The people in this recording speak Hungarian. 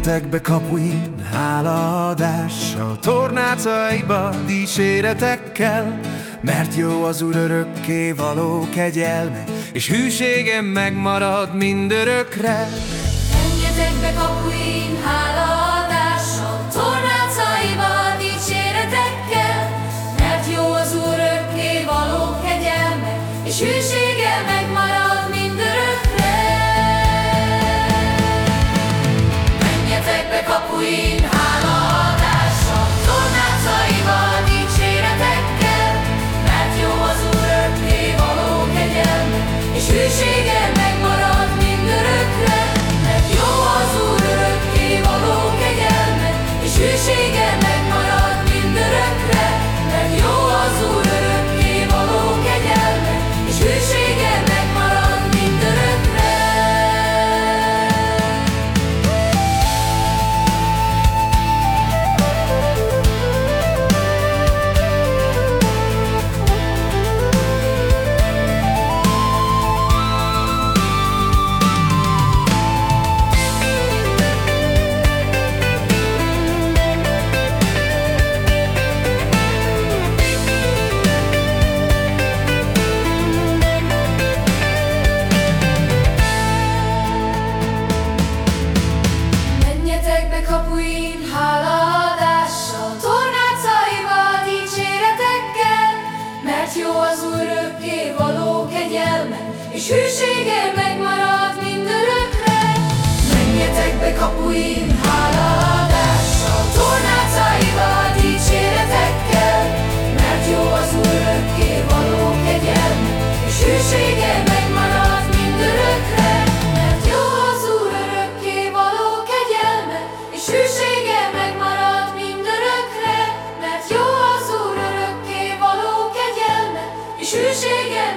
Menjetek be kapuin hálaadással, tornácaiba dicséretekkel, mert jó az Úr örökké való kegyelme, és hűségem megmarad mindörökre. Menjetek be kapuin hálaadással, tornácaiba dicséretekkel, mert jó az Úr örökké való kegyelme, és hűsége megmarad hűsége megmarad mindörökre. Mert jó az Úr örökké való kegyelme, és hűsége mert jó az Úr örökké való kegyelme, és hűsége megmarad Mert jó